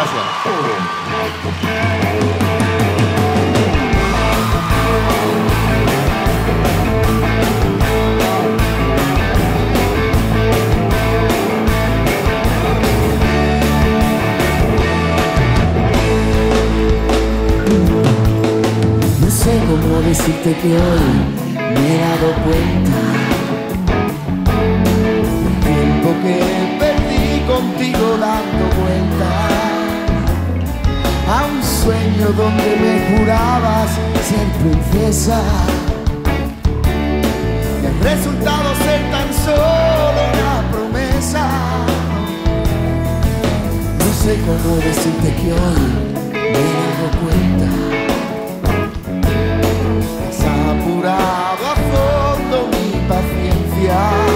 No sé cómo decirte que hoy me he dado cuenta donde me jurabas ser princesa y el resultado ser tan solo una promesa. No sé cómo decirte que hoy me dado cuenta. Has apurado a fondo mi paciencia.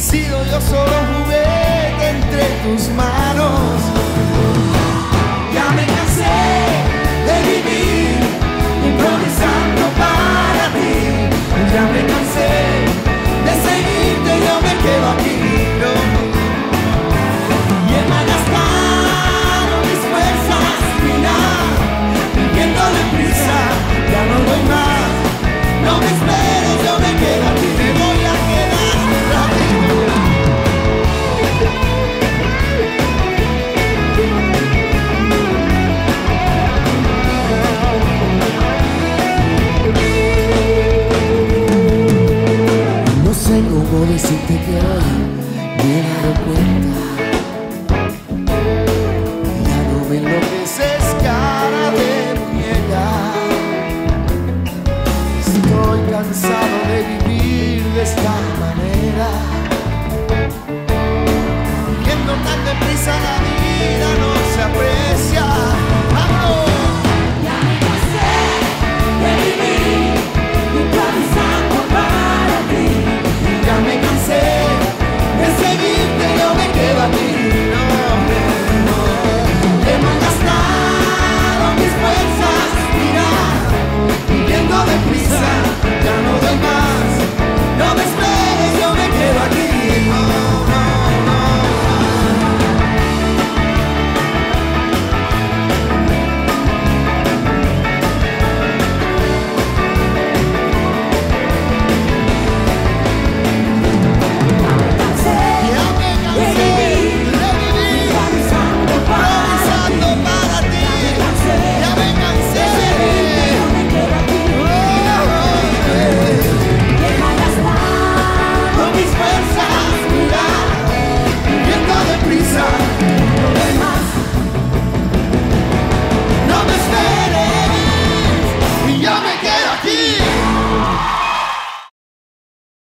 Sido yo solo juguete entre tus manos. Sé cómo decirte que hoy me he